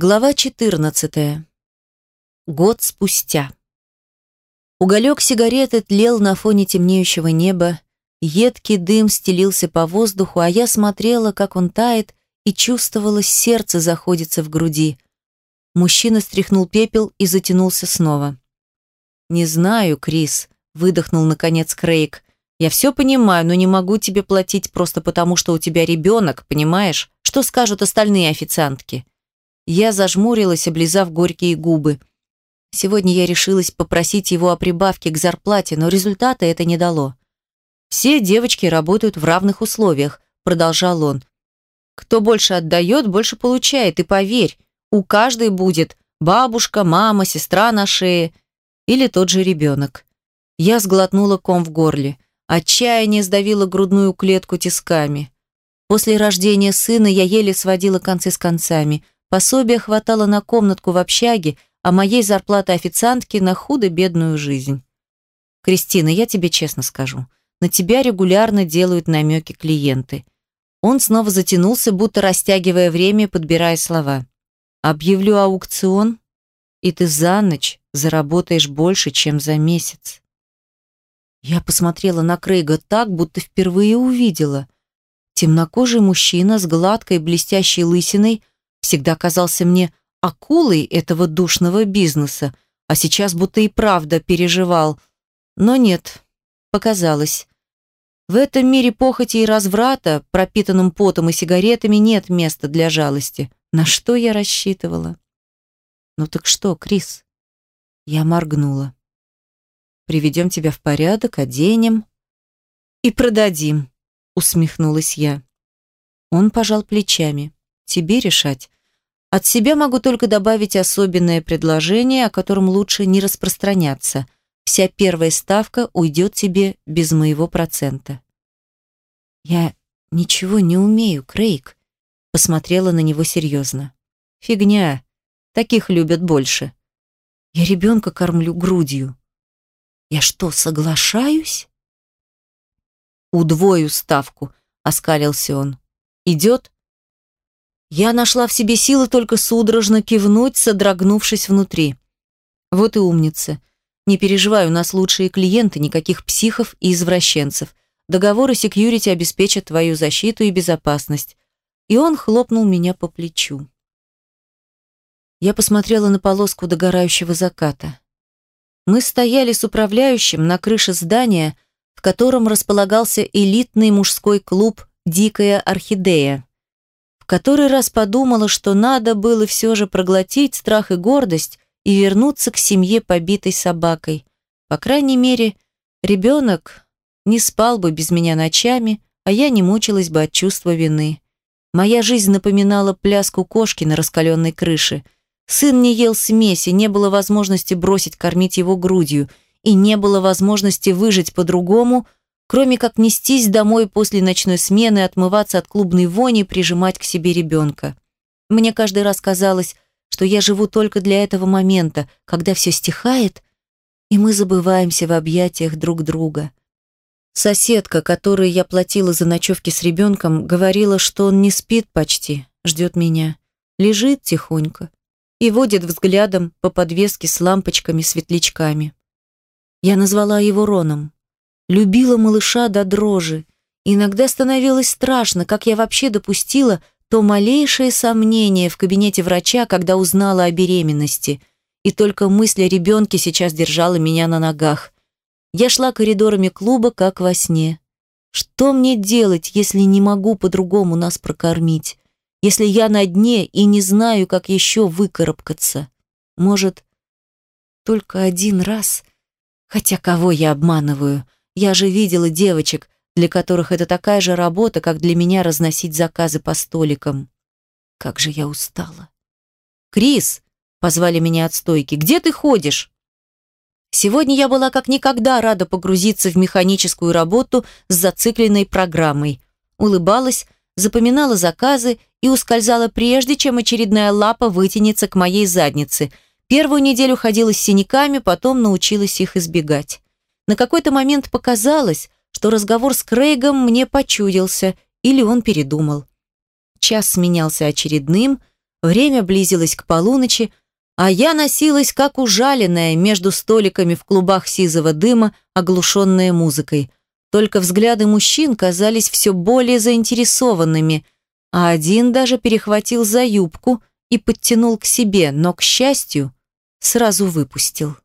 Глава 14. Год спустя. Уголек сигареты тлел на фоне темнеющего неба, едкий дым стелился по воздуху, а я смотрела, как он тает, и чувствовала, сердце заходится в груди. Мужчина стряхнул пепел и затянулся снова. «Не знаю, Крис», — выдохнул наконец Крейг. «Я все понимаю, но не могу тебе платить просто потому, что у тебя ребенок, понимаешь? Что скажут остальные официантки?» Я зажмурилась, облизав горькие губы. Сегодня я решилась попросить его о прибавке к зарплате, но результата это не дало. «Все девочки работают в равных условиях», – продолжал он. «Кто больше отдает, больше получает, и поверь, у каждой будет бабушка, мама, сестра на шее или тот же ребенок». Я сглотнула ком в горле. Отчаяние сдавило грудную клетку тисками. После рождения сына я еле сводила концы с концами – Пособия хватало на комнатку в общаге, а моей зарплаты официантки на худо-бедную жизнь. Кристина, я тебе честно скажу, на тебя регулярно делают намеки клиенты. Он снова затянулся, будто растягивая время, подбирая слова. Объявлю аукцион, и ты за ночь заработаешь больше, чем за месяц. Я посмотрела на Крейга так, будто впервые увидела. Темнокожий мужчина с гладкой блестящей лысиной – всегда казался мне акулой этого душного бизнеса, а сейчас будто и правда переживал. Но нет, показалось. В этом мире похоти и разврата, пропитанном потом и сигаретами, нет места для жалости. На что я рассчитывала? Ну так что, Крис? Я моргнула. Приведем тебя в порядок, оденем и продадим, усмехнулась я. Он пожал плечами. Тебе решать. От себя могу только добавить особенное предложение, о котором лучше не распространяться. Вся первая ставка уйдет тебе без моего процента. Я ничего не умею, Крейг. Посмотрела на него серьезно. Фигня. Таких любят больше. Я ребенка кормлю грудью. Я что, соглашаюсь? Удвою ставку, оскалился он. Идет? Я нашла в себе силы только судорожно кивнуть, содрогнувшись внутри. Вот и умница. Не переживай, у нас лучшие клиенты, никаких психов и извращенцев. Договоры секьюрити обеспечат твою защиту и безопасность. И он хлопнул меня по плечу. Я посмотрела на полоску догорающего заката. Мы стояли с управляющим на крыше здания, в котором располагался элитный мужской клуб «Дикая орхидея» который раз подумала, что надо было все же проглотить страх и гордость и вернуться к семье побитой собакой. По крайней мере, ребенок не спал бы без меня ночами, а я не мучилась бы от чувства вины. Моя жизнь напоминала пляску кошки на раскаленной крыше. Сын не ел смеси, не было возможности бросить кормить его грудью, и не было возможности выжить по-другому – кроме как нестись домой после ночной смены, отмываться от клубной вони, прижимать к себе ребенка. Мне каждый раз казалось, что я живу только для этого момента, когда все стихает, и мы забываемся в объятиях друг друга. Соседка, которой я платила за ночевки с ребенком, говорила, что он не спит почти, ждет меня, лежит тихонько и водит взглядом по подвеске с лампочками-светлячками. Я назвала его Роном. Любила малыша до дрожи. Иногда становилось страшно, как я вообще допустила то малейшее сомнение в кабинете врача, когда узнала о беременности. И только мысль о ребенке сейчас держала меня на ногах. Я шла коридорами клуба, как во сне. Что мне делать, если не могу по-другому нас прокормить? Если я на дне и не знаю, как еще выкарабкаться? Может, только один раз? Хотя кого я обманываю? Я же видела девочек, для которых это такая же работа, как для меня разносить заказы по столикам. Как же я устала. «Крис!» — позвали меня от стойки. «Где ты ходишь?» Сегодня я была как никогда рада погрузиться в механическую работу с зацикленной программой. Улыбалась, запоминала заказы и ускользала прежде, чем очередная лапа вытянется к моей заднице. Первую неделю ходила с синяками, потом научилась их избегать. На какой-то момент показалось, что разговор с Крейгом мне почудился, или он передумал. Час сменялся очередным, Время близилось к полуночи, а я носилась, как ужаленная, между столиками в клубах сизого дыма, оглушенная музыкой. Только взгляды мужчин казались все более заинтересованными, а один даже перехватил за юбку и подтянул к себе, но, к счастью, сразу выпустил.